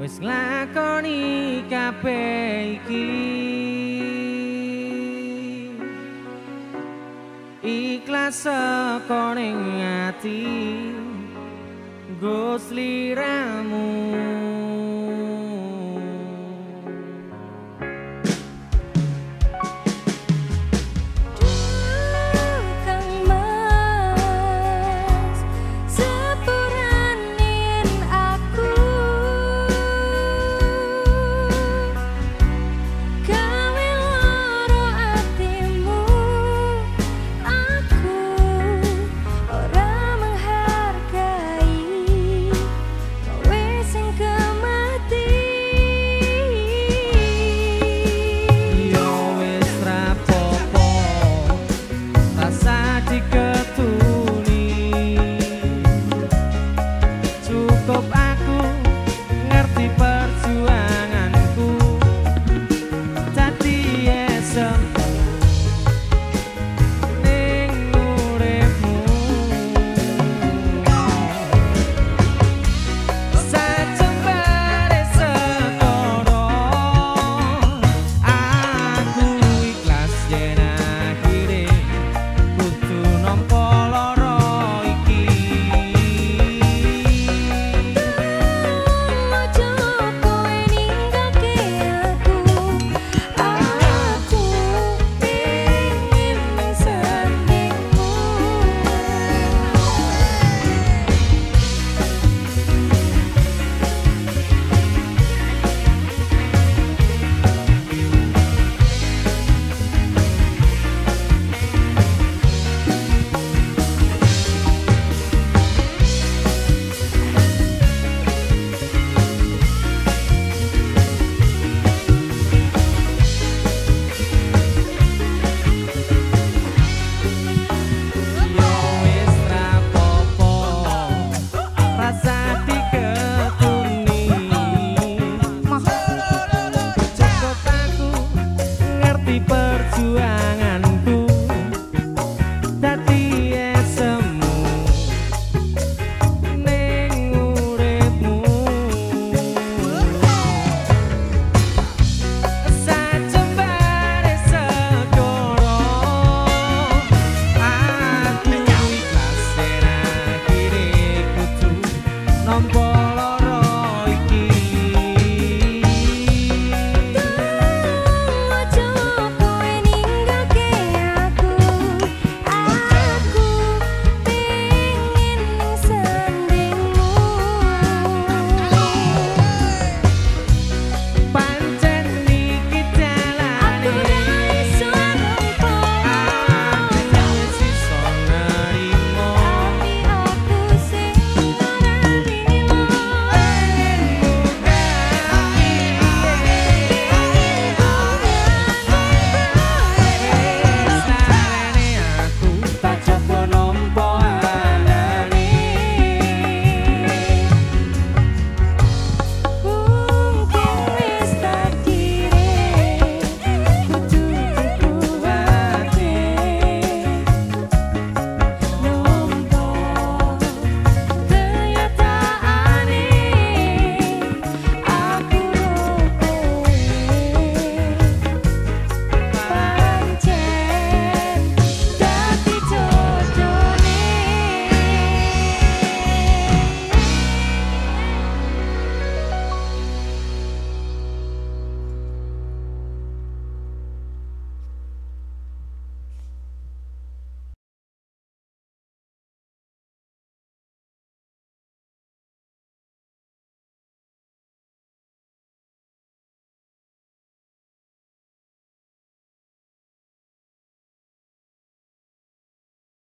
wis nglakoni kabeh iki. Ikhlas saka ning ati Gus liramu sampai